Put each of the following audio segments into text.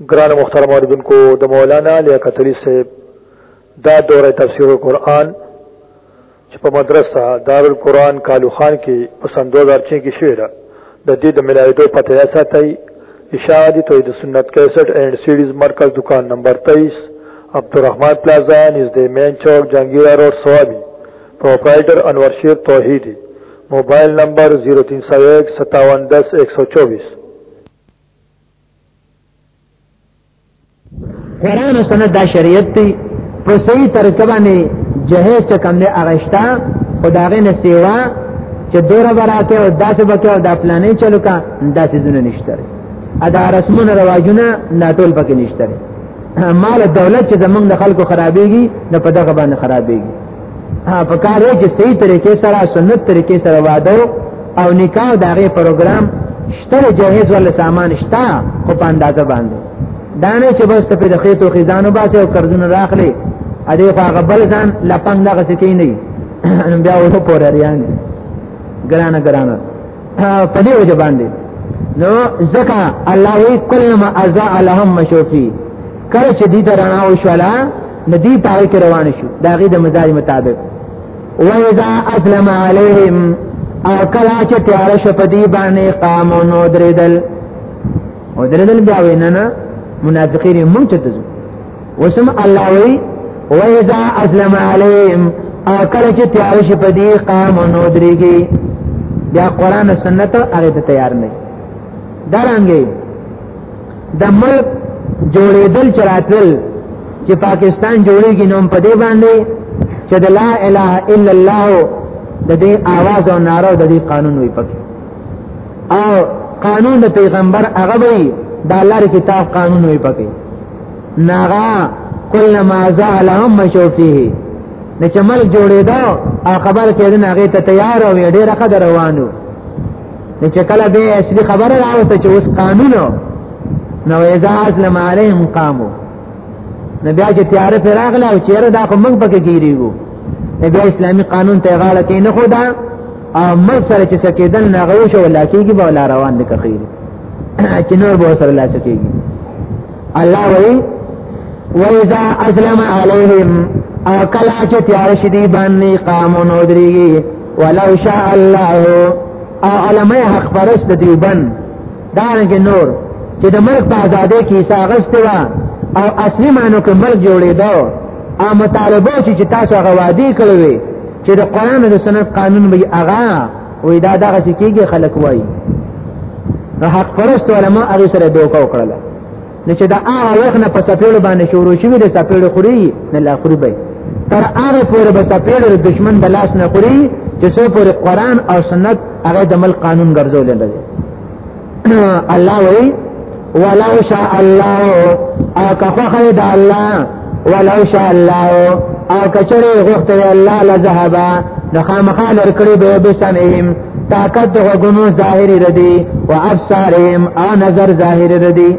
گران مختار موردن کو دا مولانا لیا قتلی سے دا دور تفسیر القرآن چی پا مدرسہ دار القرآن کالو خان کی پسند دوزار چین کی شعر دا دید ملاوی دو پتہ ایسا تی اشاعتی توید سنت کیسٹ اینڈ سیڈیز مرکز دکان نمبر تیس عبدالرحمن پلازا نزد مین چوک جنگیرہ روڈ سوابی پروپرائیٹر انور شیر توحیدی موبایل نمبر 03015710124 قرآن و سنت دا شریعت تی په صحیح طریقه باندې جهیز چې کوم دی هغه شته خو د هغې نه سیوا چې دوره به راکې او داسې به کې او دا پلانې چلو کا دا څیزونه نشته ادا رسمونه رواجونه دا ټول پکې نشته مال دولت چې زمونږ د خلکو خرابېږي نو په دغه باندې خرابېږي په کار یې چې صحیح طریقې سره سنت طریقې سره واده او نکاح دغه پروګرام شته جهیز ول سامان شته خو په اندازه باندې دانه چې بس ته په دخې تو خزانو باسه او قرضونه راخلي ا دې خو غبل ځان لپنګ دغه څه کې نه بیا وته پورې ریان ګرانه ګرانه په دې وجه باندې نو زکا الله وی کلم ازا لهم مشوفی کله چې دې درنه او شولا ندی پاره کې روان شو دا غي د مزاج مطابق و اذا اسلم عليهم او کلا چې تیار شپدی باندې قام نو درېدل او درېدل بیا ویننه منافقین مونږ ته ځو وسم الله وی و اذا اسلم عليهم او کلا چې تیار شپدی قام نو درېږي بیا قران او سنت هغه ته تیار نه درانګي د ملک جوړېدل چراتل چې پاکستان جوړېږي نوم په دې باندې چې د لا اله الا الله د دې आवाज او ناره د دې قانون وي پکې او قانون د پیغمبر هغه وي د الله کتاب قانون وي پکې ناغا کل ما زعلهم مشو فيه د چمل جوړېدا او خبر کېدنه هغه ته تیار او ډېر قدر روانو نو چې کله به اصلي خبره راوته چې اوس قانون نو اذا اسلم عليهم قاموا نو بیا چې تیار پر راغله او چیرې دا خو موږ پکې ګیریږو بیا اسلامي قانون ته غاړه کې نه خدا او موږ سره چې سکیدل نه غوښه ولا کېږي به ولا روان دي کخیر چې نور به سره لا کېږي الله وی وَإِذَا أَسْلَمَ عَلَيْهِمْ او کلا چې تیار شي دی باندې قامون ودرېږي ولو شاء الله او علماء حق پرست دی بن دانګ نور چې د ملک په آزادې کې ساغسته وا او اصلي مانو کې ملک جوړېدو او مطالبه چې تاسو غوادي کړوي چې د قران او سنت قانون به اغا وې دا دغه چې کېږي خلک وایي نو حق پرست علما هغه سره دوکا وکړل نو چې دا هغه وخت نه په سپېړو باندې شروع شوی د سپېړو خوري نه لا خوري به تر هغه پورې به سپېړو د دشمن د لاس نه خوري چې څو پورې قران او سنت هغه د مل قانون ګرځول لري الله وی ولو شاء الله او که خوخه د الله ولو شاء الله او کچره غوخته الله لذهبا نو خامخا لر کړی به به سمهم طاقت د غنو ظاهری ردی او ابصارهم او نظر ظاهری ردی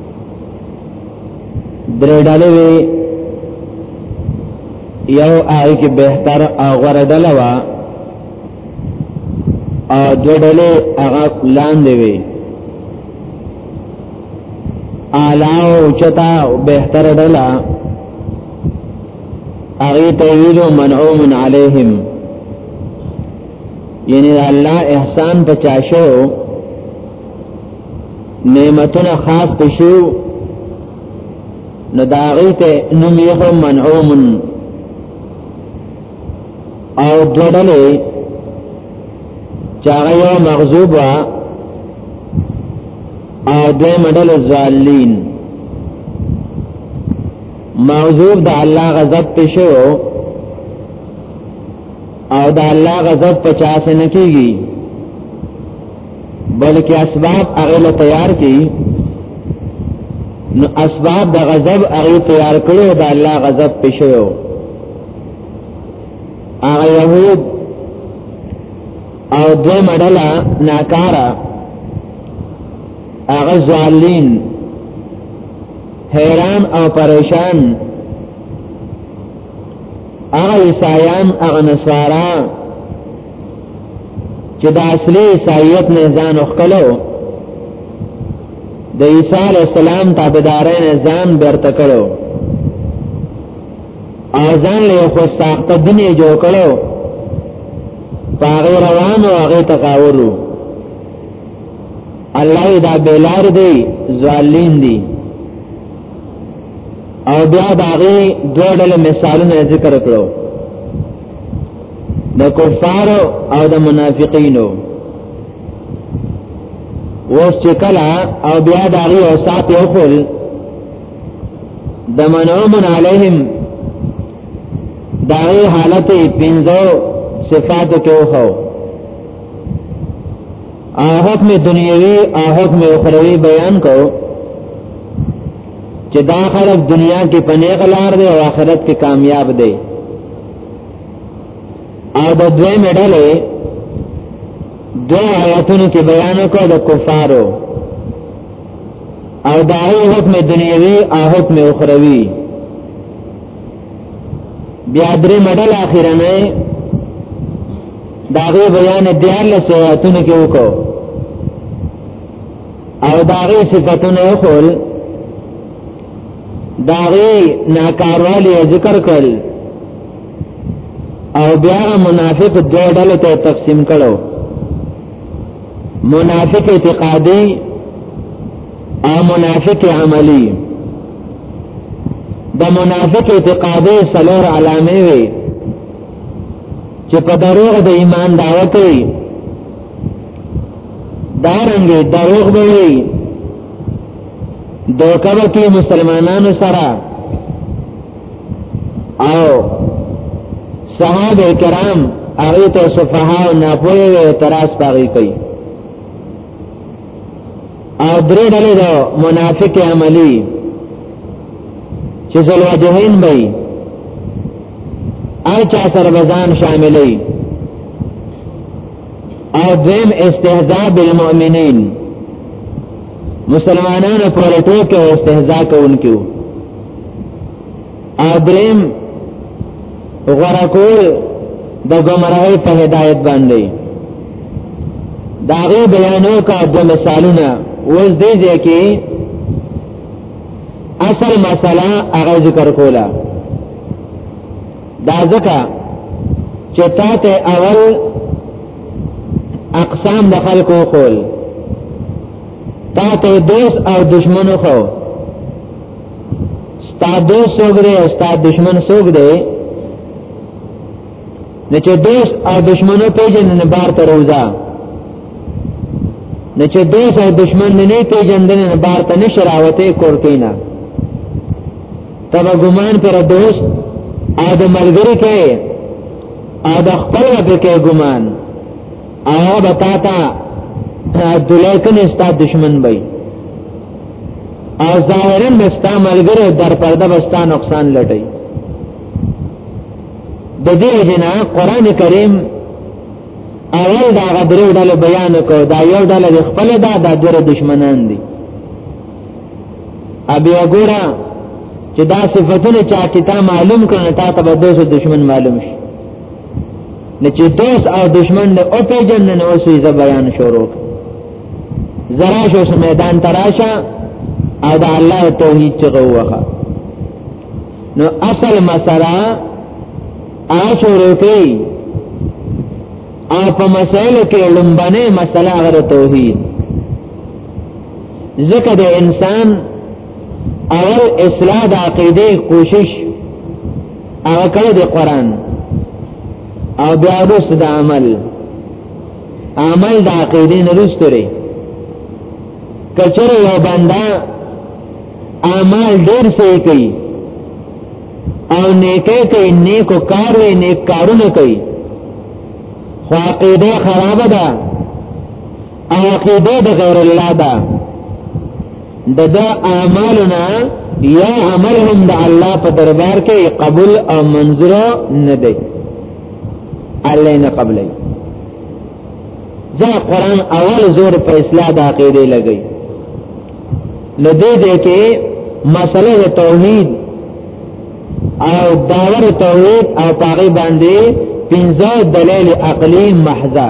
درې ډلې وي یو آی کې بهتر او غوره ډله وا او دوه ډلې هغه لاندې وي اعلی او چتا او بهتر ډله هغه تویل منعوم علیهم یعنی الله احسان پچاشو نعمتونه خاص کشو نو دا غي ته نوم یې هم منعوم او دوړلې چاغه یو مغضوب او دوی مدل زوالین مغضوب د الله غضب پښو او د الله غضب پچا سن کیږي بلکې اسباب هغه له تیار کی نو اسباب د غضب هغه تیار کړو د الله غضب پښیو هغه يهود او دو مدلا ناکارا هغه ظالمین حیران او پریشان هغه عیسایان هغه نصارا چې د اصلي عیسایت نه ځان وکړو د عیسی علی السلام تابعداري نه ځان برته کړو او ځان له خو ساخته دنیا جوړ کړو پاغه روان او هغه تکاورو الله دا بیلار دی ظالم دی او بیا د هغه دوه ډول مثالونه ذکر کړو د کفار او د منافقینو وس چې کله او بیا د هغه اوصاف یو خل د منعومن علیهم دا حالت پنځو صفات کې وو او حکم دنیوي او حکم اخروی بیان کو چې دا خلک دنیا کې په نیغ لار دی او آخرت کې کامیاب دی او د دوی مډلې دوی آیاتونو کې بیان وکړ د کفارو او دا هی حکم دنیوي او حکم اخروی بیا درې مډل اخیرنه داغه بیان دیار له سواتونو کې وکړو او داغی صفتون اخول داغی ناکاروالی ذکر کل او بیا منافق دو ڈلو تا تقسیم کرو منافق اعتقادی او منافق عملی د منافق اعتقادی سلور علامه وی چې په دروغ د ایمان دعوه کوي دارنګه دروغ به وي دوکه به کې مسلمانانو سره او صحابه کرام هغه ته صفها او ناپوهه او اعتراض پاږي کوي او درې ډلې دا منافق عملی چې زلوا جهین به او چا سره بزان شاملې او دیم استهزاء بالمؤمنین مسلمانانو پر ټوکه استهزاء کوونکو او دریم غره کول د ګمراهی په هدایت باندې داغه بیانو کا د مثالونه وز دې ځکه اصل مسله هغه ذکر کوله دا ځکه چې تا ته اول اقسام د خلکو خول تا ته دوست او دشمن خو ستا دوست څوک دی او ستا دشمن څوک دی نه چې دوست او دشمنو پیژنې بار ته روزه نه چې دوست او دشمن نه پیژندنې بار ته نشراوته کور کینا تب گمان پر دوست او د ملګری کوي او د خپل په کې ګمان او بتا تا دلیکن استا دشمن بای او ظاهرا بستا ملګری در پرده بستا نقصان لټي د دې جنا قران کریم اول دا غدرو ډله بیان کو دا یو ډله خپل دا د دشمنان دي ابي وګوره چې دا صفاتونه چا چې تا معلوم کړنه تا ته به دوست دشمن معلوم شي نه چې دوست او دشمن نه او پیجن نه اوسې ز بیان شروع زرا شو میدان تراشه او دا الله توحید چې غوخه نو اصل مسله آشورو کوي او په مسائل کې لومبنه مسله غره توحید ځکه د انسان اول اصلاح د عقیده کوشش هغه کړی د قران او بیا وروس د عمل عمل د عقیده نه رستوري کچره یو بندا اعمال ډیر صحیح کوي او نیکه کوي نیکو کار وي نیک کارونه کوي خو عقیده خراب ده عقیده د غیر الله ده د دا اعمالنا یا عمل هم د الله په دربار کې قبول او منظور نه دی الله نه قبلې ځکه قران اول زور په اصلاح د عقیده لګی لدې دې کې مسله توحید او داور توحید او پاغي باندې پنځه دلیل عقلی محضه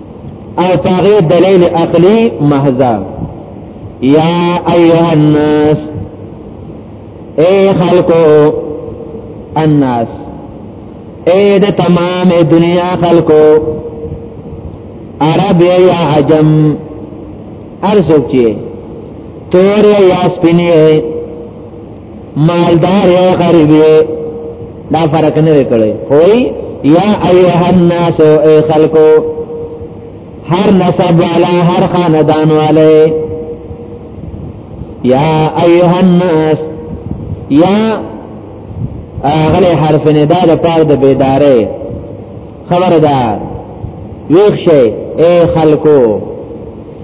او پاغه دلیل عقلی محضا یا ایها الناس اے خلقو الناس اے د تمام دنیا خلقو عرب یا عجم ارسوک چی تور یا سپینی مالدار یا غریب دا فرق نه کړي کوئی یا ایها الناس ای خلقو هر نسب والا هر خاندان والے یا ایها الناس یا اغلی حرف ندا د پاره د بیدارې خبردار ویښ شئ اے خلکو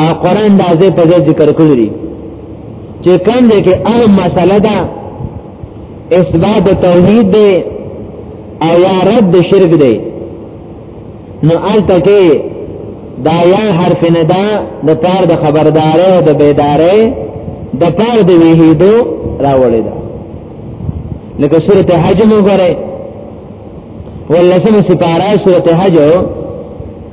او قران دا ځای په ذکر کړی دی چې کوم ځای کې هغه مسله ده اثبات توحید دی او یا رد شرک دی نو آلته کې دا یا حرف نه دا د پاره د خبرداري او د بیداري د پاره د ویهیدو راوړی دا لکه سورته حج مو غره ولسمه سپاره سورته حج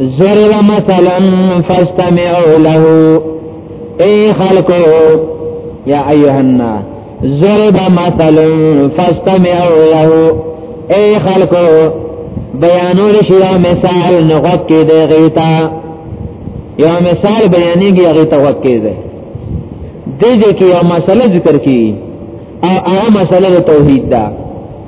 ضرب مثلا فاستمعوا له اي خلقو يا ايها الناس ضرب مثلا فاستمعوا له اي خلقو بیانول شي دا مثال نو غوږ کې دی غیتا یو مثال بیانېږي هغه ته غوږ کې دی دې کې یو مسله ذکر کی او هغه مسله توحید ده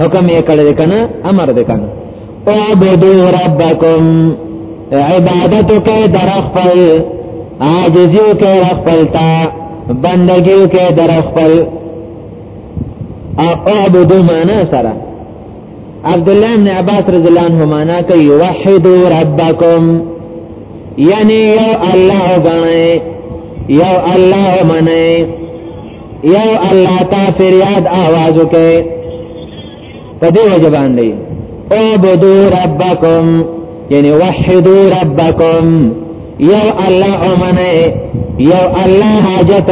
حکم یې کړی کنه امر دې کنه او بدو ربکم عبادت کوي در خپل عاجزي کوي خپل تا بندګي کوي در خپل او عبدو معنا سره عبد الله بن عباس رضی الله عنه معنا کوي وحدو ربکم یعنی یو الله غنئ یو الله منئ یو الله تا فریاد आवाज وکي په دې وجه باندې او بدو ربکم یعنی وحدو ربکم یو الله امنه یو الله حاجت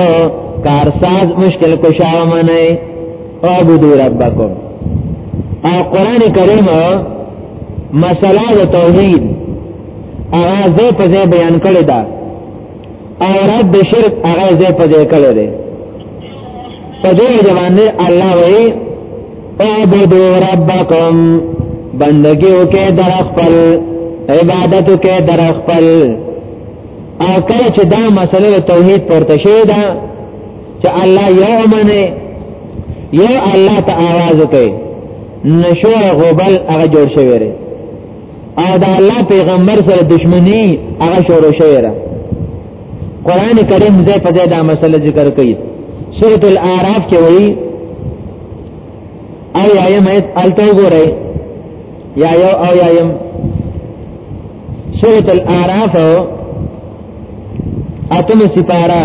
کارساز مشکل کشا امنه او بدو ربکم او قران کریم مسله توحید اغازه په بیان کړی دا اعراب د شرک هغه ځای په ځای کړی دی په دې وجه باندې الله وایي اعبدوا ربکم بندگی وکړئ در خپل عبادت وکړئ در خپل او کله چې دا مسله توحید پورته شوې ده چې الله یو منه یو الله ته आवाज وکړي نشو غوبل هغه جوړ شوی دی او دا الله پیغمبر سره دشمنی هغه شروع شوی را قران کریم زې په دې دا مسله ذکر کړي سورۃ الاعراف کې وایي او یایم ایت الته ګورئ یا یو او یایم سورۃ الاعراف اتم سپارہ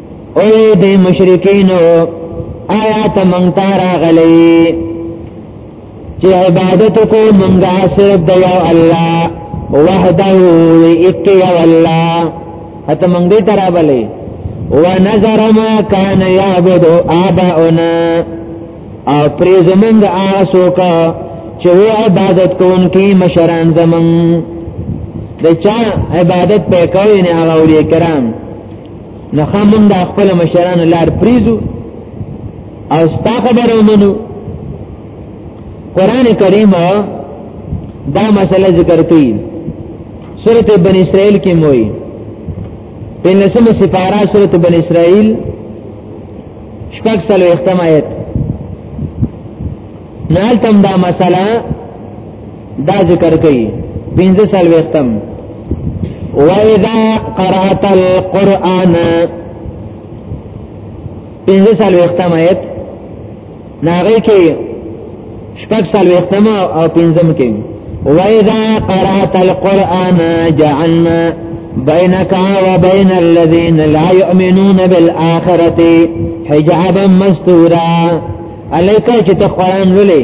او دې مشرکین آیا ته مونږ ته راغلی چې عبادت کو مونږه صرف د یو الله وحده یک یو الله اته مونږ دې ته راغلی ونظر ما کان یعبد آباؤنا او پری زمون د آسو کا چې و عبادت کوونکی مشران زمون د چا عبادت په کوي نه هغه ورې کرام نو خامن دا خپل مشران لار پریزو او ستا خبره ومنو قران کریم دا مسله ذکر کوي سورته بن اسرائیل کې موي په نسم سفارا سورته بن اسرائیل شپږ سلو اختمایت نالتم دا مسله دا ذکر کوي پنځه سال وختم وَإِذَا قَرَأْتَ الْقُرْآنَ پنځه سال وختم آیت ناغه کې شپږ سال وختم او پنځم کې وَإِذَا قَرَأْتَ الْقُرْآنَ جَعَلْنَا بينك وبين الذين لا يؤمنون بالآخرة حجابا مستورا عليك چې ته قرآن لولې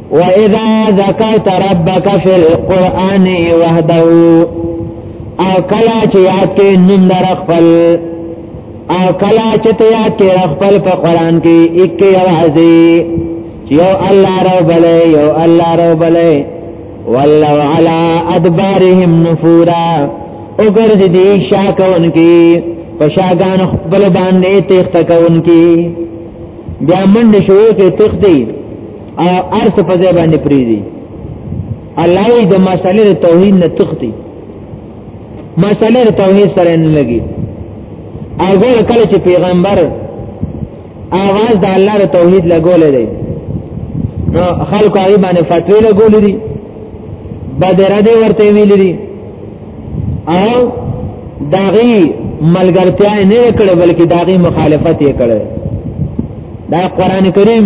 واذا ذكرت ربك في القران وحده او کلا چې یاد کې نوم در خپل او کلا چې ته یاد کې خپل په قران کې یک یوازې یو الله رو بلې یو الله رو بلې ولو علی ادبارهم نفورا وګرځي دې شاکون کې پشاګان خپل باندې تخت کون کې بیا منډه شوې کې تخت دی او ارث په ځای باندې پریدي الله د مسالې د توحید نه تختی مسالې د توحید سره نه لګي هغه کله چې پیغمبر اواز د الله د توحید لګول دی نو خلق هغه باندې فتوی لګول دي بدر دې ورته ویل دي او داغي ملګرتیا نه کړې بلکې داغي مخالفت یې کړې دا قران کریم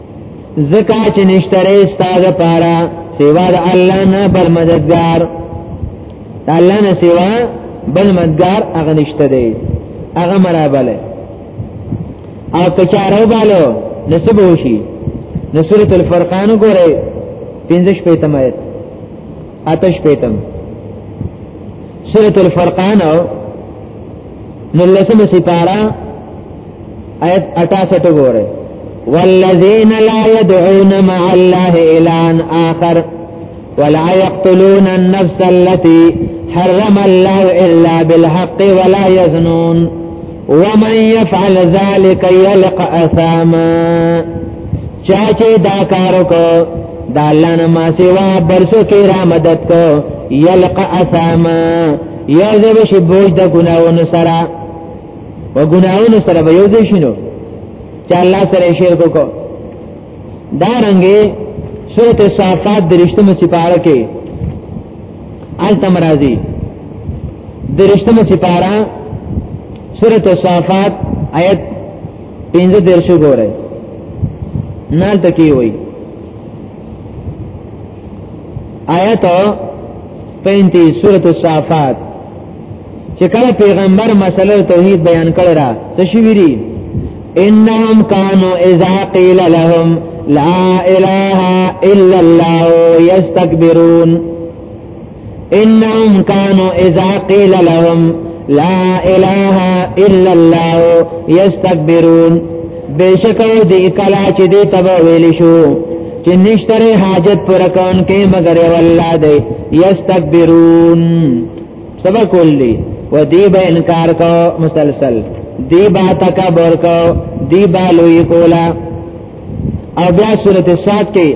زکا چې نشتره استاد پارا سوا د الله نه بل مددگار الله نه سوا بل مددگار هغه نشته دی هغه مرابله او کچارو بالو نسب وشي نسورت الفرقان ګوره 15 پیتمایت پیتم نلسم سپارا 68 والذین لا يدعون مع الله اخر ولا يقتلون النفس التي حرم الله الا بالحق ولا يزنون ومن يفعل ذلك يلق اثاما چا چې دا کار وکړو دا الله نه ما سیوا برسو کې را مدد کو یلق اساما یو ځای به شي بوج د ګناونو سره و ګناونو سره به یو ځای شینو چې الله سره شرک وکړو دا رنګه سورته صافات درشتمه سپاره کې التم راضی درشتمه سپاره سورته صافات آیت پینځه دیر شو ګوره نال تکی وای آیت 35 سورۃ الصافات چې کله پیغمبر مسله توحید بیان کړی را څه شي ویری انهم كانوا اذا قيل لهم لا اله الا الله يستكبرون انهم كانوا اذا قيل لهم لا اله الا الله يستكبرون بشکو دی کلا چې دی تبا ویل شو چې نشتره حاجت پر کون کې مگر والله دی یستكبرون سبا کولی و دی به انکار کو مسلسل دی با تکبر کو دی با لوی کولا او بیا سورته 7 کې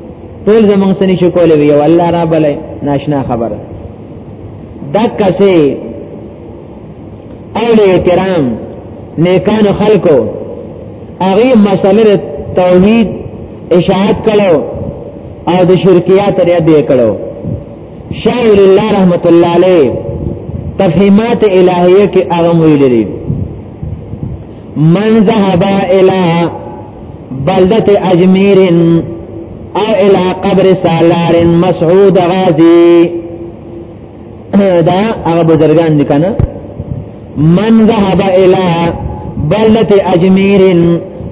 ټول زمونږ سني شو کولې وی او الله را بلې ناشنا خبره دک سه اولیاء کرام نیکان خلکو هغه مسله توحید اشاعت کړو او د شرکیات لري دی کړو شاعر الله رحمت الله علیه تفهیمات الہیه کې هغه ویلي من ذهب الى بلدت اجمیر او الى قبر سالار مسعود غازی دا هغه بزرگان دي کنه من ذهب الى بلدت اجمیر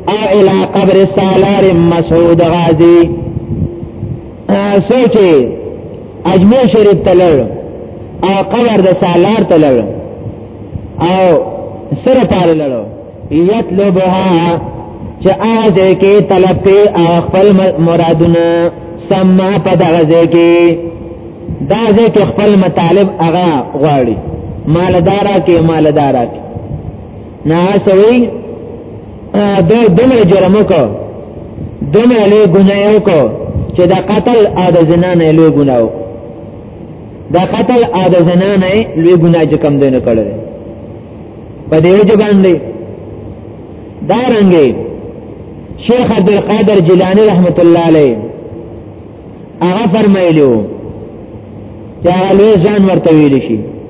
او الى قبر سالار مسعود غازی سوچي اجمیر شریف تلل او قبر د سالار تلل او سره پاره لړو یطلبها چې هغه ځای کې طلب کې خپل مرادونه سما په دغه ځای کې دا ځای کې خپل مطالب هغه غواړي مالدارا کې مالدارا کې نه سوي د دومره جرم کو دومره له ګنايو کو چې د قتل او د زنا نه له ګناو دا قتل ا د زنانه لوی ګناه چې کم دینه کړل په دې وجه باندې دا رنګي شیخ عبد القادر جیلانی رحمت الله علیه هغه فرمایلو چې هغه لوی ځان ورته ویل شي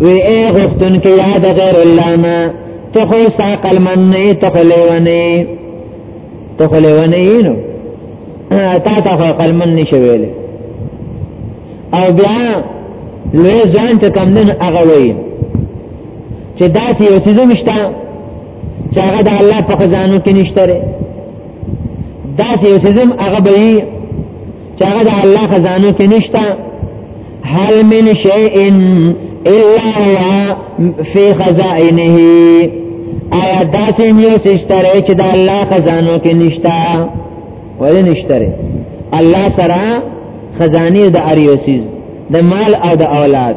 وی اے غفتن کی یاد غیر اللہ نا تخو ساقل من نئی تخو لیونی تخو لیونی نو تا تخو قل من نشویلی او بیا لوی ځان ته کم دن هغه وایي چې دا چې یو څه نشته چې هغه د الله په خزانو کې نشته لري دا چې یو څه هغه به چې هغه د الله خزانو کې نشته هل من شيء الا في خزائنه ایا داسې نیو سشتره چې د الله خزانو کې نشتا ولې نشتره الله سره خزانه د اریوسیز د مال او د اولاد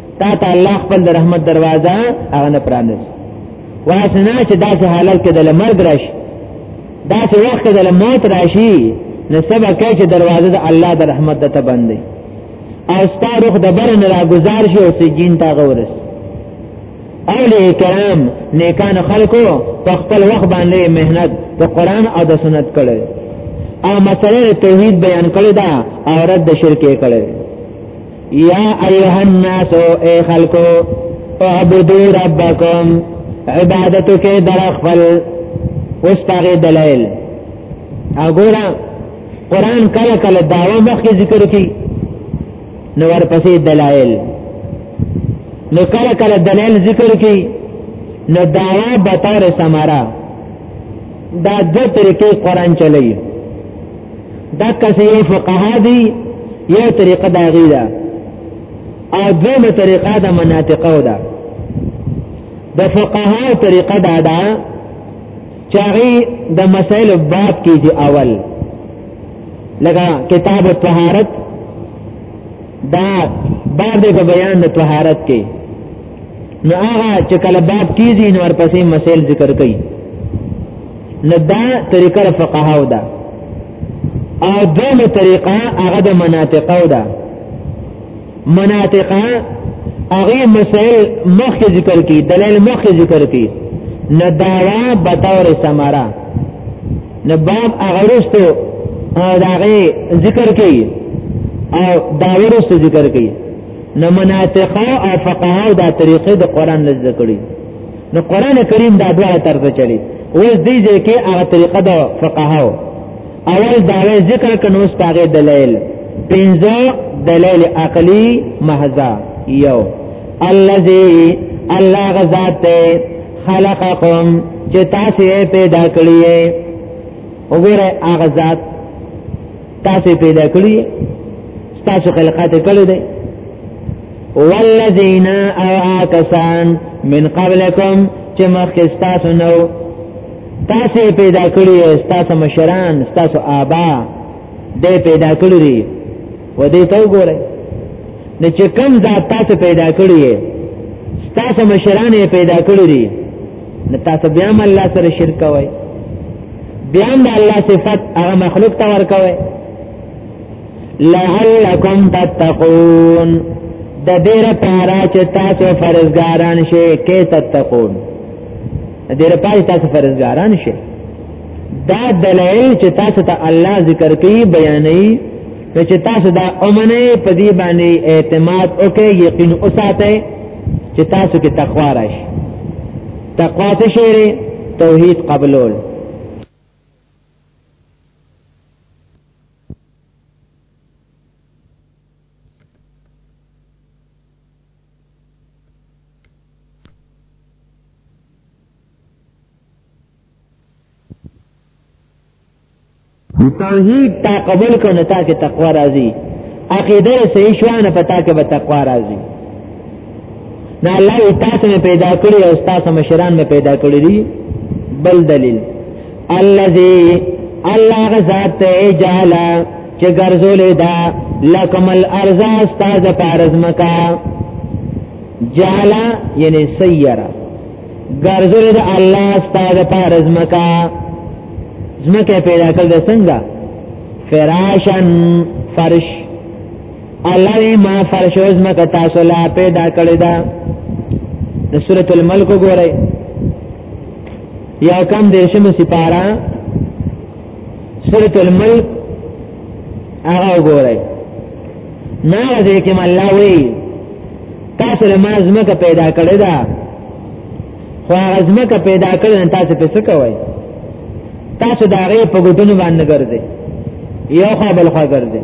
تا ته الله خپل د رحمت دروازه هغه نه پرانیست واسنا چې داسې حالت کې د مرګ راشي داسې وخت کې د موت راشي نو سبا کې چې دروازه د الله د رحمت د ته بندې او ستاروخ د بر نه راګزار شي او سجین تا غورس اولیاء کرام نیکان خلقو په خپل وخت باندې مهنت په قران او د سنت کړي او مسله توحید بیان کړی دا او رد شرک کړی یا ایها الناس ای خلقو اعبدوا ربکم عبادت کې در خپل اوس پاره دلایل وګوره قران کله کله داوا مخکې ذکر کی نو ورپسې دلایل نو کله کله دلایل ذکر کی نو داوا بطور سمارا دا دو طریقې قران چلایي دا کسې فقها دي یو طریقه دا غي ده او دومره طریقه دا مناطقه ده د فقها طریقه دا ده چاغي د مسائل باب کې دي اول لگا کتاب الطهارت دا باب دې په بیان د طهارت کې نو هغه چې کله باب کیږي نو ورپسې مسائل ذکر کوي نه دا طریقه فقهاو ده او دومه طریقه هغه د مناطقو ده مناطقه هغه مسائل مخ ذکر کی دلیل مخ ذکر کی نه داوا بطور سمارا نه باب هغه رستو داغه ذکر کی او داور رستو ذکر کی نه مناطقه او فقهاو دا طریقه د قران لږ ذکر کړي نو قران کریم دا دواړه طرز چلی اوس دې ځکه هغه طریقه د فقهاو اول دا ذکر کنو ستاره دلایل پنځه دلایل عقلی محضا یو الذي الله غزاد خلقکم چې تاسو پیدا کړی وګوره هغه ذات تاسو پیدا کړی تاسو خلقات کړی دی والذین او آکسان من قبلکم چې مخکې تاسو نو تاسو پیدا کړی تاسو مشران تاسو آبا دې پیدا کړی دی و دې ته وګورئ نه چې کم ذات تاسو پیدا کړی تاسو مشران یې پیدا کړی دی نه تاسو بیا هم الله سره شرک کوئ بیا هم الله صفات هغه مخلوق ته ورکوئ لعلکم تتقون د دې لپاره چې تاسو فرزګاران شئ کې تتقون د دې لپاره تاسو فرزګاران شئ دا دلایل چې تاسو ته الله ذکر کوي بیانې چې تاسو دا اومنه په دې باندې اعتماد وکړئ یقین اوساتئ چې تاسو کې تقوا راشي تقوا څه شي توحید قبلول توحید تا قبول کو نو تا کې تقوا راځي عقیده صحیح شوانه پتا کې به تقوا راځي دا الله تاسو نه پیدا کړی او تاسو مشران نه پیدا کړی دي بل دلیل الذي الله غزاد جعل چې ګرځولې دا لکم الارض استاد پارز مکا جالا یعنی سیرا ګرځول د الله استاد پارز مکا زمکه پیدا کړل څنګه فراشن فرش الله دې ما فرش او زمکه تاسو لا پیدا کړی دا د سورۃ الملک وګورئ یا کم دیشم سپارا سورۃ الملک هغه وګورئ نه دې کې الله وی تاسو له ما زمکه پیدا کړی دا خو هغه زمکه پیدا کړی نه تاسو په څه کوئ تاسو دا غي په ګډونو باندې ګرځئ یو خو بل خو ګرځئ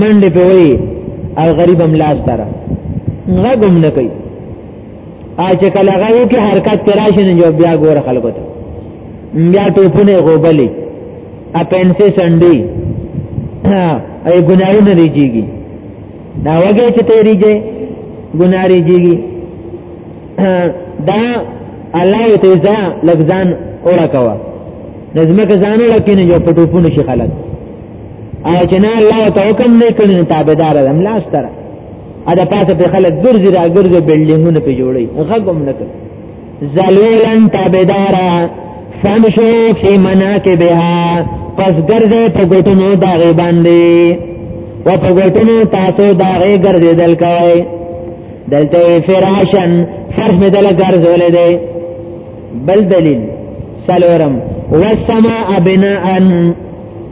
منډه په وی او غریب هم لاس دره غږم نه کوي اچ کله غو کې حرکت تراش نه جو بیا ګور خلکو ته بیا ټوپونه غوبلې ا پنسه سندې ای ګنارو نه ریږي دا وګه چې ته ریږي ګناري ریږي دا الله ته ځا لفظان اورا کوا نظمه که ځانو لکه نه جو پټوپونه شي خلک او چې نه الله ته حکم نه کړی نو تابعدار ده ملاس تر ا د پاسه په خلک ګرځي را ګرځي بلډینګونه په جوړي غږم نه کوي ذلیلن تابعدار فمشو فی مناکبها پس ګرځي په ګټونو دا غي باندې و په ګټونو تاسو دا غي ګرځي دل کوي دلته فراشن فرش می دل ګرځول دی بل دلیل سلورم والسماء بناءً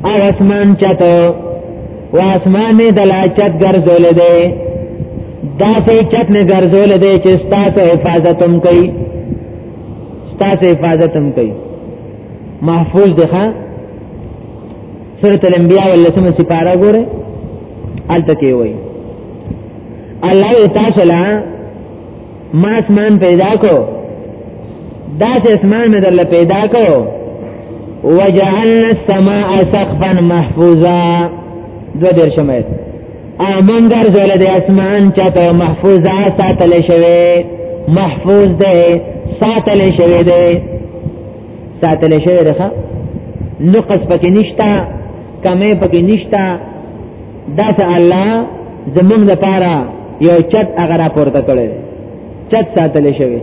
او اسمان چته و اسمان د لا چت ګرځول دی دا سه چت نه ګرځول دی چې ستاسو حفاظت هم کوي ستاسو حفاظت هم کوي محفوظ دی ښا سورۃ الانبیاء ولسمه سپارا ګوره الته کې وایي الله تاسو له ما اسمان پیدا کو دا چې اسمان مې درله پیدا کو وجعلنا السماء سقفا محفوظا دو دیر شمید آمون در زول دی اسمان چاته محفوظا ساتل شوی محفوظ دی ساتل شوی دی ساتل شوی دی نقص پکې نشتا کمې پکې نشتا دا ته الله زمونږ د پاره یو چت هغه را پورته کړی چت ساتل شوی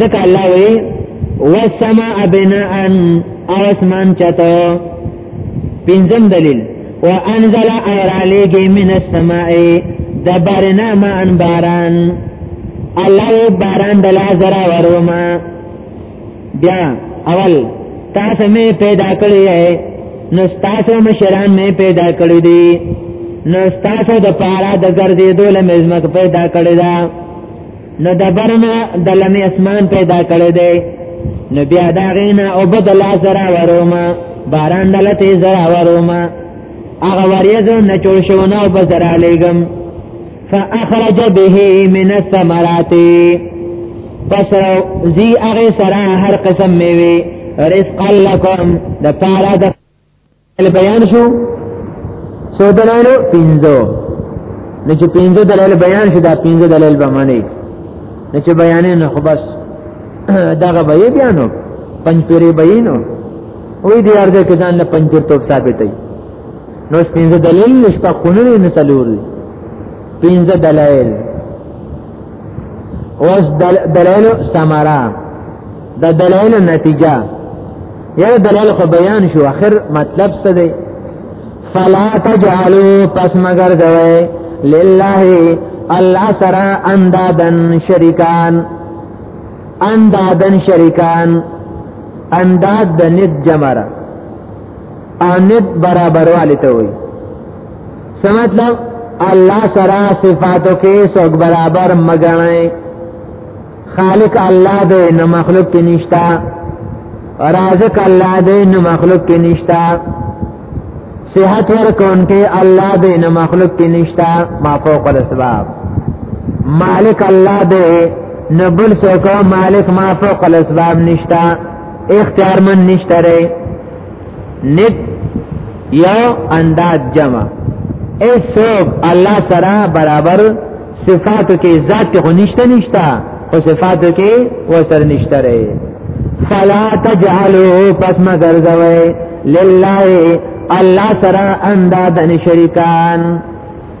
ځکه الله وی والسماء بناء او اسمان چتو پنځم دلیل وانزل ارالیگی من السماء دبرنا ما ان باران الله باران دلا زرا وروما بیا اول تاسو مې پیدا کړی اے نو تاسو مشران مې پیدا کړی دي نو تاسو د پارا د ګرځې دوله مزمک پیدا کړی دا نو د برما د لمې اسمان پیدا کړی دی نو بیا دا غینا او بدل سره وروما باران دلته زرا وروما هغه وریځو نه چول شو نه او بزرا لګم فاخرج به من الثمرات پس زی اغه سره هر قسم میوه رزق لكم د پارا د بیان شو سو دلالو پینځو نو چې پینځو دلال بیان شو دا پینځو دلال به معنی نو چې بیانې نه خو بس داغه به بیانو پنځ پیری بینو وې دې ارزه کې ځان له پنځ تر توپ ثابتې نو پنځه دلیل نشته خونه نه څلور دي پنځه دلایل اوس دلایل سمارا د دلایل نتیجه یو دلایل خو بیان شو اخر مطلب څه دی فلا تجعلوا پس مگر دوی لله الله سرا اندادن شریکان اندادن شریکان انداد د ند جمره او نت برابروالی ته وي څه مطلب الله سره صفاتو کې څوک برابر مګنئ خالق الله دی نه مخلوق کې نشتا رازق الله دی نه مخلوق کې نشتا صحت ورکون کې الله دی نه مخلوق کې نشتا ما فوق الاسباب مالک الله دی نه بل څوک مالک ما فوق الاسباب نشتا اختیار من نشته ری نت یو انداز جمع ایسوک الله سره برابر صفاتو کې ذات خو نشته نشته او صفاتو کې وسر نشته ری فلا تجعلوا پس ما ګرځوي لله الله سره اندادن شریکان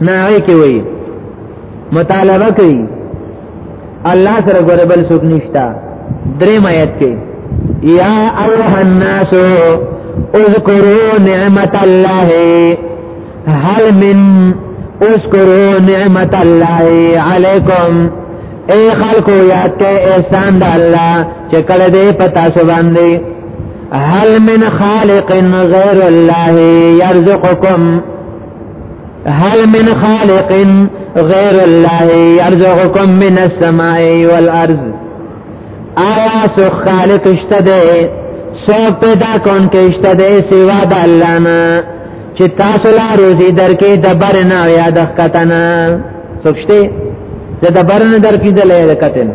نه هغه کې وایي مطالبه کوي الله سره غره بل څوک نشتا درې مایت کې یا ایه الناس اذکروا نعمت الله هل من اذکروا نعمت الله علیکم اے خلقو یاد کې احسان د الله چې کله دې پتا سو باندې هل من خالق غیر الله يرزقکم هل من خالق غیر الله يرزقكم من السماء والارض آیا سو خالق اشته ده سو پیدا کون کې اشته ده سوا د الله نه چې تاسو لا روزي درکې د برنا یا د ختنه سوچته د برنا درکې د لې کتنه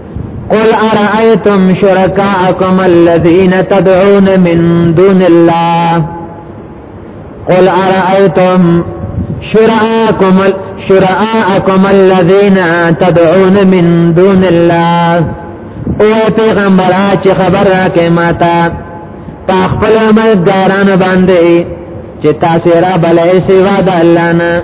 قل ارائیتم شرکاءکم الذین تدعون من دون الله قل ارائیتم شرعاکم شرعاکم الذین تدعون من دون الله او پیغمبر چې خبر راکې ماتا په خپل مداران باندې چې تاسو را بلې سیوا د الله نه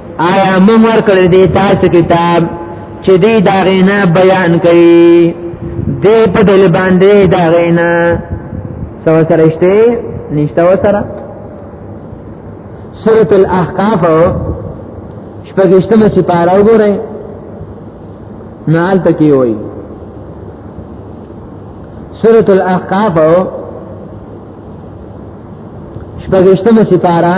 آیا موږ ورکړی دی تاسو کتاب چې دی دا غینا بیان کړي دې په دل باندې دا غینا سو سره شته نشته وسره سورۃ الاحقاف شپږشتمه سپاره وګورئ نال تکي وایي سورۃ الاحقاف شپږشتمه سپاره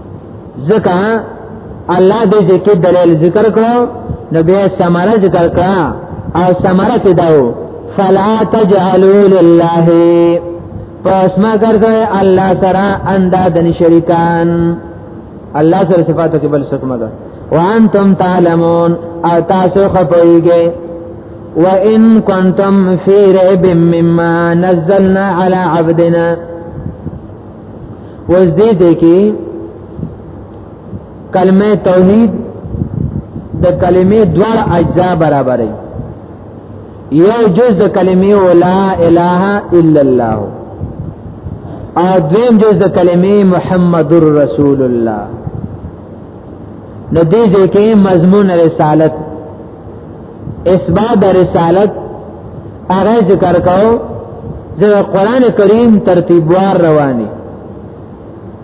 ځکه الله دې چې کې دلیل ذکر کړو نو بیا ثمره ذکر کړه او ثمره ته داو فلا تجعلوا لله پس ما ګرځي الله سره اندادن شریکان الله سره صفاتو کې بل څه ده وانتم تعلمون او تاسو خپويږئ وان كنتم في ريب مما نزلنا على عبدنا وز دې ته کې کلمه توحید د کلمې دوه اجزا برابرې یو جز د کلمې ولا اله الا الله او دویم جز د کلمې محمد رسول الله نو دې ځکه مضمون رسالت اثبات رسالت هغه ذکر کاو د قران کریم ترتیبوار رواني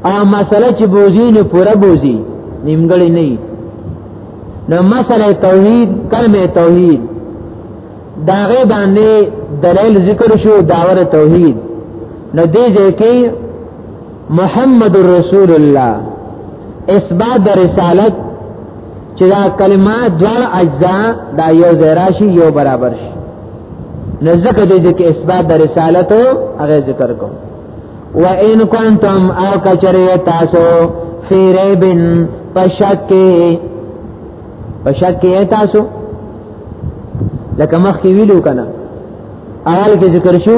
او مسله چې بوزي نه پوره بوزي نیمګړی نه نو مسله توحید کلمه توحید داغه باندې دلیل ذکر شو داور توحید نو دې ځکه محمد رسول الله اثبات رسالت چې دا کلمه دوه اجزا دا یو ځای راشي یو برابر شي نو ځکه دې چې اثبات د رسالت هغه ذکر کوم و ان کنتم او کچری تاسو فی ریبن پشک پشک تاسو لکه مخکې ویلو کنه اول کې ذکر شو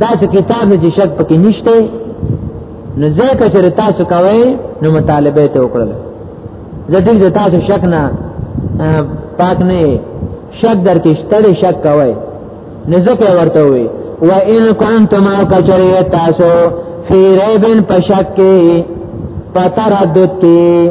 دا چې کتاب نه چې شک پکې نشته نو ځکه چې تاسو کوي نو مطالبه ته وکړل زه دې تاسو شک نه پاک نه شک در کې ستړي شک کوي نو ځکه ورته وي و ان کنتم کچری تاسو فی ریبن پشک کی پتردد کی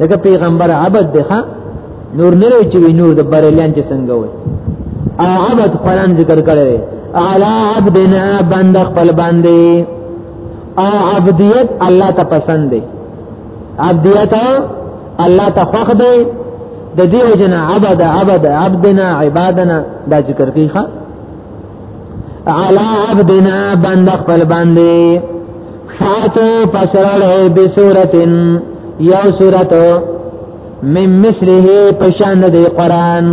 دغه پیغمبر عبد دی ښا نور نه لوي چې نور د بریلیان چې څنګه وي او عبد قران ذکر کړی اعلی عبدنا بند خپل باندې او عبدیت الله ته پسند دی عبدیت الله ته خوښ دی د دې وجنه عبد عبد عبدنا عبادنا دا ذکر کوي ښا علا عبدنا بند خپل باندې فاتو پسرړې به سورتن یو سورت من مثله پشان دی قران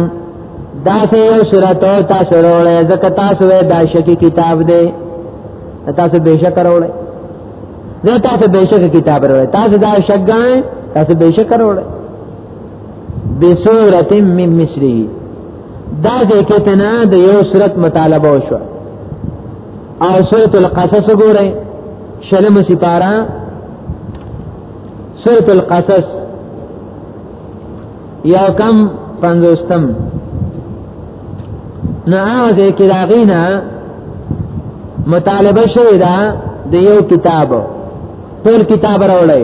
دا سه یو سورت تاسو وروړې زکه تاسو دا شکی کتاب دی تاسو به شک وروړې زه تاسو به شک کتاب وروړې تاسو دا شک غاڼې تاسو به شک وروړې به سورتن من مثله دا ځکه ته نه د یو صورت مطالبه وشو او سورۃ القصص ګورئ شلم سپارا سورۃ القصص یا کم پنځوستم نه هغه کې راغینا مطالبه شوی دا د یو کتاب ټول کتاب راولای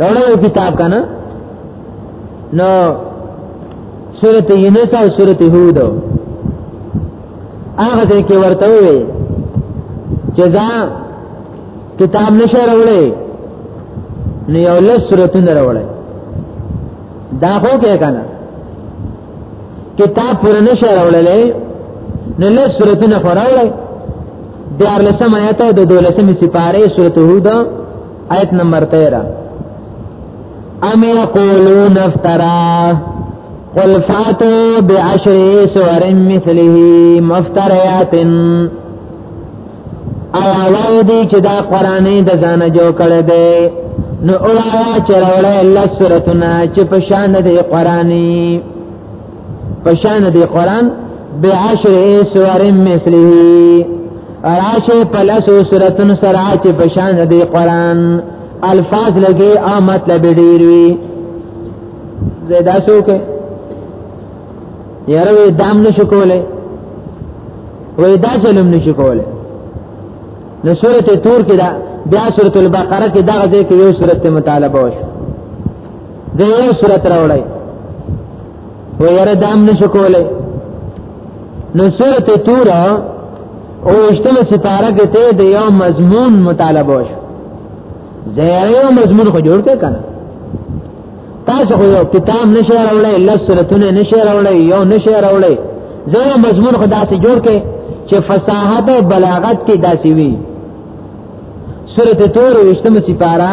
دغه کتاب کنه نو سورته یونس او سورته هود هغه دې کې ورته وي چې دا کتاب نشه راوړي نو یو لس سورته نه راوړي دا خو کې کنه کتاب پر نشه راوړلې نو لس سورته نه راوړي دیار لسم آیت د دولسم سپاره سورته هود آیت نمبر 13 ام یقولون افترا قل فاتو بعشر سور مثله مفتریات ایا وای دی چې دا قران د ځان جوړ کړی دی نو اوایا چې راوړل سورتونه چې په شان د قرآنی پشان دی قران بعشر سور مثله راشه پلسو سورتن سره چې پشان دی قران الفاظ لګي او مطلب ډیر وی زیدا شو کې یاره وې دام نشو کوله وې دا چلم نشو کوله نو سورته تور کې دا بیا سورته البقره کې دا غځې کې یو سورته مطالبه وشو د یو صورت راوړی و یره دام نشو کولای نو صورت تور او اشتم ستاره کې ته د یو مضمون مطالبه وشو زیره یو مضمون خو جوړ کړه کنه تاسو خو یو کتاب نشه راوړی لس صورتونه نشه راوړی یو نشه راوړی زیره مضمون خو داسې جوړ کړي چې فصاحت او بلاغت کې داسې وي سورته تور وشتم سپارا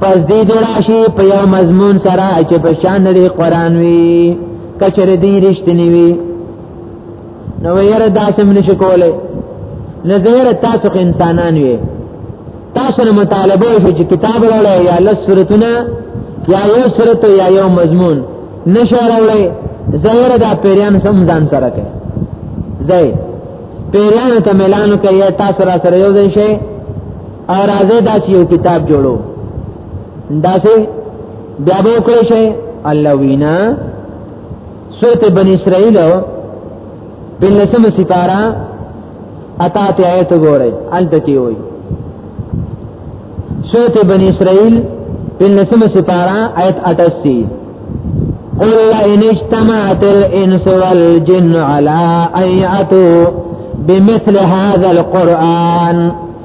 پس دی دراشی په یو مضمون سره چې په شان لري قران وی کچره دی رښتینی وی نو یره داسم نشو کوله نظر تاسو انسانان وی تاسو نه مطالبه وشو چې کتاب راړی یا لس سورتونه یا یو سورت یا یو مضمون نشه راړی زهره دا پیران سم ځان سره کوي زه پیران ته ملانو کوي تاسو را سره یو ځای شئ او راځي دا چې یو کتاب جوړو دا سه بیا به وکړی شي الله وینا سورته بنی اسرائیل بلسم سپارا اتا ته آیت ګورئ الته کی وای سورته بنی اسرائیل بلسم سپارا آیت 88 قل ان اجتمعت الانس والجن على ان ياتوا بمثل هذا القران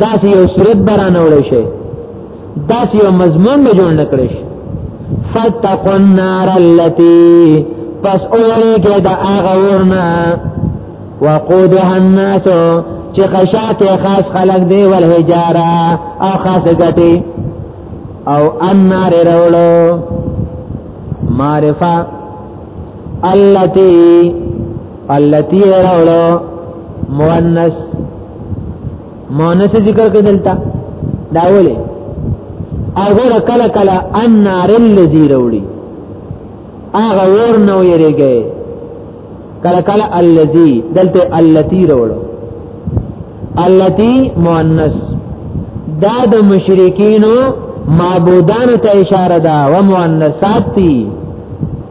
دا سی یو صورت برانه وړی شي دا سی یو مضمون به جوړ نکړي شي فتقوا النار التي پس اوری کې دا هغه ورنا وقودها الناس چې خشاته خاص خلق دی ول حجاره او خاص غټي او النار رولو معرفه التي التي راولو مؤنث مؤنث ذکر کې دلته دا ولې هغه کله کله ان نار الذي راولي هغه ور نو یریږي کله کله الذي دلته التي راولو التي مؤنث دا د مشرکینو معبودان ته اشاره ده و مؤنثات دي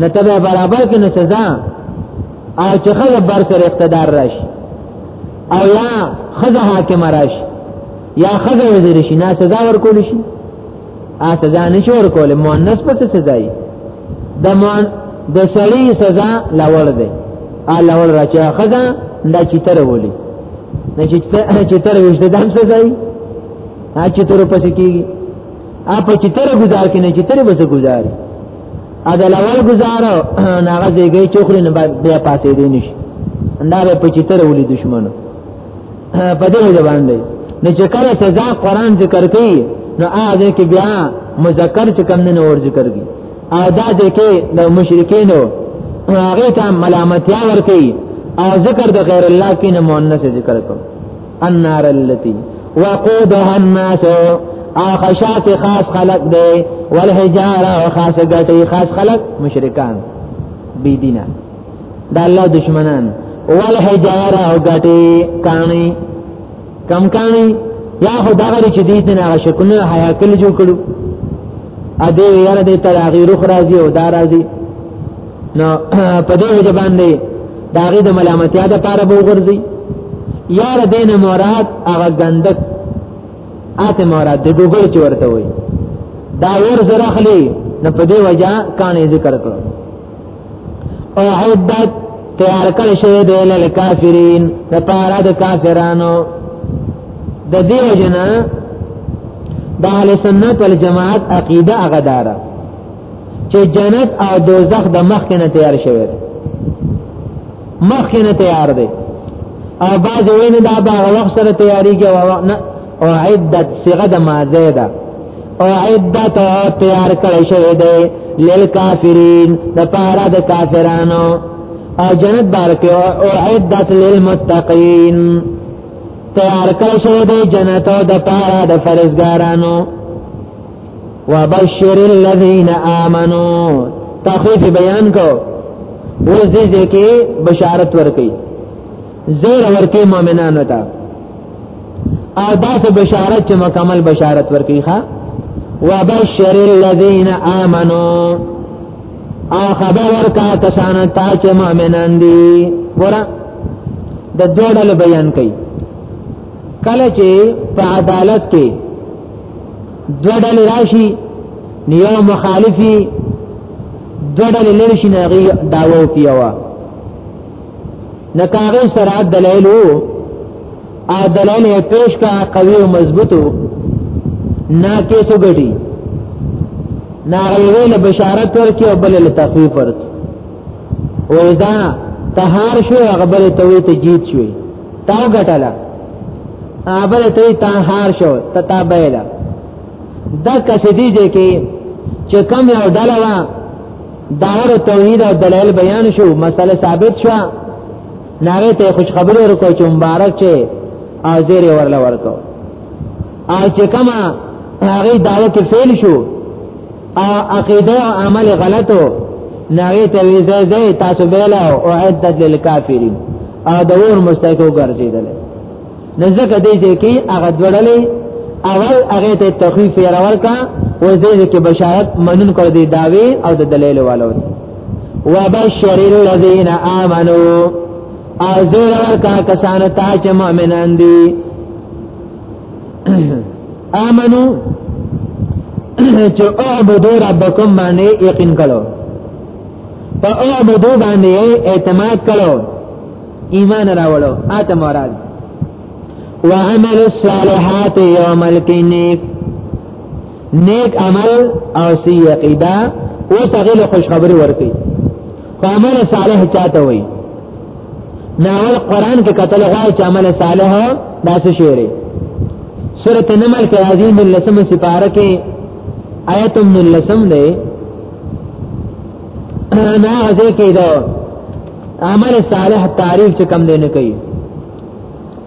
نه تبه برابر کې نه سزا او چې خلک بر سره اقتدار راشي او یا خزه حاکم راشي یا خزه وزیر شي نه سزا ورکول شي ا سزا نشي ورکول مؤنث په سزا یي د مان د سړی سزا لوړ دی ا لوړ راچا خزا دا چې تر ولي نه چې تر وشته دم سزا یي ا چې تر پس کیږي ا په چې تر گزار کې نه چې تر بس گزاري ادا لول گزارو ناغه دیږي چوخره نه بیا پاتې دي نشي دا به په چتر ولې دشمنو په دې ځای باندې نه چې کله سزا قران ذکر کوي نو هغه کې بیا مذکر چې کم نه اور ذکر کوي او دا دې کې د مشرکینو هغه ته ملامتیا ور کوي او ذکر د غیر الله کې نه مؤنث ذکر کوي النار اللتی وقودها الناس آخشات خاص خلق دے والحجارہ خاص گٹی خاص خلق مشرکان بی دینا دا اللہ دشمنان والحجارہ گٹی کانی کم کانی یا خو دا غری چې دې نه شکونه حیا کلی جوړ کړو ا دې یاره دې تغیر خو راځي او دا راځي نو په دې وجه باندې دا غي د ملامتیا د پاره به وګرځي یا دین مراد هغه غندک اته مراد د ګوګل چې ورته وي دا ور زره خلی نو په دې وجه کانې ذکر کړو او حدت تیار کړ شوی دی له کافرین د پاره د کافرانو د دې وجنه د اهل سنت والجماعت عقیده هغه داره چې جنت او دوزخ د مخ نه تیار شوی دی مخ نه تیار دی او باز وینه دا به وخت سره تیاری کې او نه او عدت صيغه د ماده ده او عدت تیار کړی شوی دی لیل کافرین د پارا د کافرانو او جنت بارکه او عدت للمتقین تیار کړی شوی دی جنت د پارا د فرزګارانو وبشر الذين امنوا تخفیف بیان کو اوس دې ځکه بشارت ورکي زیر ورکي مؤمنانو ته او دا څه بشارت چې مکمل بشارت ورکي ښا وبشر الذين امنوا او خبر ورکا کسان ته چې مؤمنان دي ورا د دوړل بیان کوي کله چې په عدالت کې دوه ډلې راشي نیو مخالفي دوه ډلې لري شي نه غي داوو کیوا نه کاغه سره دلایل وو ا دلایل یې پیش کا قوي او مضبوطو نه کې څو غټي نه غوي له بشارت ورکي او بل له تخفیف ورکي او دا تهار شو هغه بل ته وی ته جیت شوی تا غټلا ابل ته تا هار شو ته تا بیلا دا کسې دی چې کې چې کم یو ډله وا داور توحید او دلایل بیان شو مسله ثابت شو ناره ته خوش خبری ورکو چې مبارک چې او زیر ورل ورکو او چې کما هغه دعوه کې فعل شو او عقیده او عمل غلطو ناغی ته وی زه زه تاسو بیل او عدت للکافرین او د ور مستحقو ګرځیدل نزدکه دې چې کی هغه دوړلې اول هغه ته تخفیف راور کا و دې کې بشارت منن کړ دې داوی او د دلیل والو وبشر الذين امنوا ازر کا کسان ته چې مؤمنان دي امنو چې اعبدو ربکم باندې یقین کړو په اعبدو باندې اعتماد کړو ایمان راوړو اته مراد وعمل الصالحات یوم القیامت نیک عمل او سی عقیده او سغیل خوشخبری ورکی عمل صالح چاته وای نه اول قران کې قتل غواړي چې عمل صالح داسې شعر سورۃ نمل کې راځي د لسم سپاره کې آیت من لسم دی نه هغه کې دا عمل صالح تعریف چې کم دی نه کوي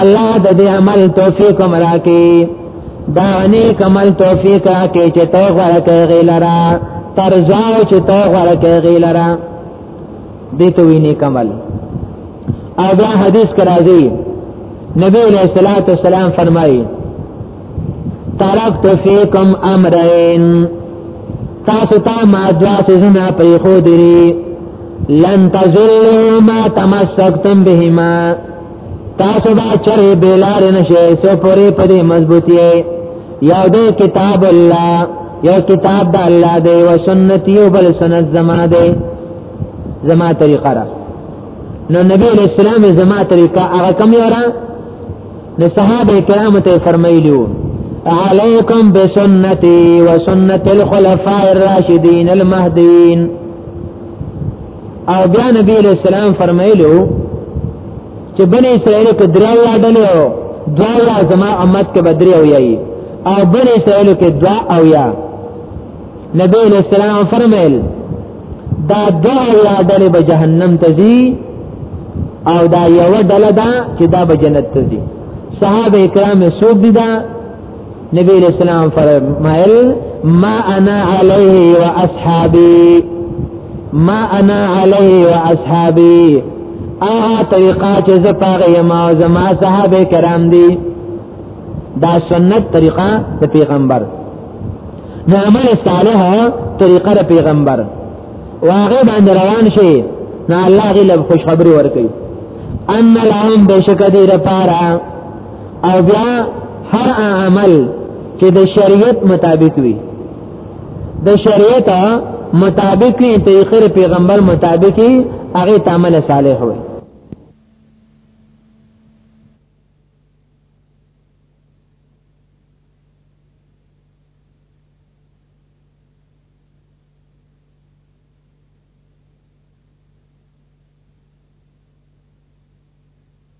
الله د دې عمل توفیق مرا کې دا نیک عمل توفیق را کې چې تو غره کې غیلرا تر ځاو چې تو غره کې غیلرا دې ته وی نیک عمل او دا حدیث کرا دی نبی علیہ الصلوۃ والسلام فرمایي ترکت فیکم امرین تاسو ته ما دوا سيزونه پرې خو دري لن تزلوا ما تمسكتم بهما تاسو دا چرې بیلار نشئ سو پوری پدې مضبوطی یو دې کتاب الله یو کتاب د الله دی او سنت یو بل سنت زمانه دی زما طریقه را نو نبی علیہ السلام زما طریقه هغه کم یو را نو صحابه کرام ته فرمایلیو علیکم بسنتی و سنت الخلفاء الراشدین المهدیین او بیا نبی علیہ السلام فرمایلو چې بنی اسرائیل کې دریا واډل او دوا یا زما امت کې بدري او یي او بنی اسرائیل کې دوا او یا نبی علیہ السلام فرمایل دا دوا یا دل به جهنم ته ځي او دا یو دل دا چې دا به جنت ته ځي صحابه کرام سوق دي دا نبی علیہ السلام فرمائل ما انا علیہ و اصحابی ما انا علیہ و اصحابی آغا طریقہ چه زپاغ یما و زما صحابه کرام دی دا سنت طریقہ دا پیغمبر دا عمل صالح طریقہ دا پیغمبر واغی باند روان شی نا اللہ غی لب خوشخبری ورکی ان لهم بشکتی رپارا او بیا هر عمل چې د شریعت مطابق وي د شریعت مطابق وي ته خیر پیغمبر مطابق وي هغه تعامل صالح وي